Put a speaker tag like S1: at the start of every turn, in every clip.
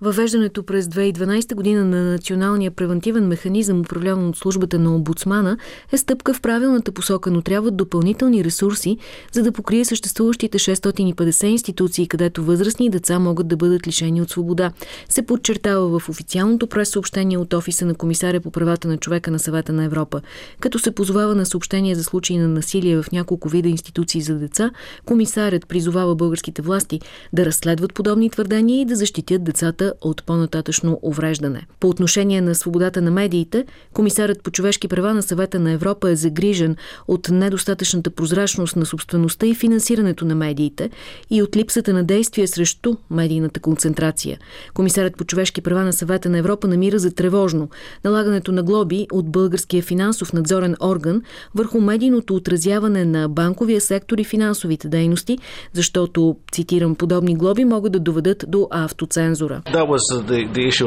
S1: Въвеждането през 2012 година на националния превентивен механизъм, управляван от службата на омбудсмана, е стъпка в правилната посока, но трябват допълнителни ресурси, за да покрие съществуващите 650 институции, където възрастни деца могат да бъдат лишени от свобода. Се подчертава в официалното прес-съобщение от офиса на комисаря по правата на човека на съвета на Европа. Като се позовава на съобщение за случаи на насилие в няколко вида институции за деца, комисарят призовава българските власти да разследват подобни твърдения и да защитят децата защита от по-нататъчно увреждане. По отношение на свободата на медиите, комисарът по човешки права на съвета на Европа е загрижен от недостатъчната прозрачност на собствеността и финансирането на медиите и от липсата на действие срещу медийната концентрация. Комисарът по човешки права на съвета на Европа намира за тревожно налагането на глоби от българския финансов надзорен орган върху медийното отразяване на банковия сектор и финансовите дейности, защото, цитирам, подобни глоби могат да доведат до автоцензура.
S2: Uh,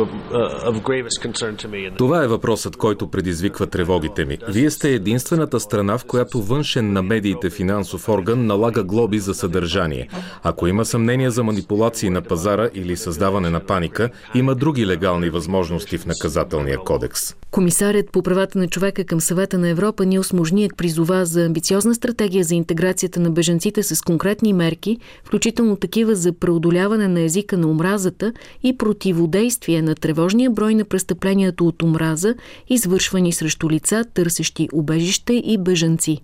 S2: Това е въпросът, който предизвиква тревогите ми. Вие сте единствената страна, в която външен на медиите финансов орган налага глоби за съдържание. Ако има съмнение за манипулации на пазара или създаване на паника, има други легални възможности в наказателния кодекс.
S1: Комисарят по правата на човека към съвета на Европа Нилс Можният призова за амбициозна стратегия за интеграцията на беженците с конкретни мерки, включително такива за преодоляване на езика на омразата и противодействие на тревожния брой на престъплението от омраза, извършвани срещу лица, търсещи убежище и бежанци.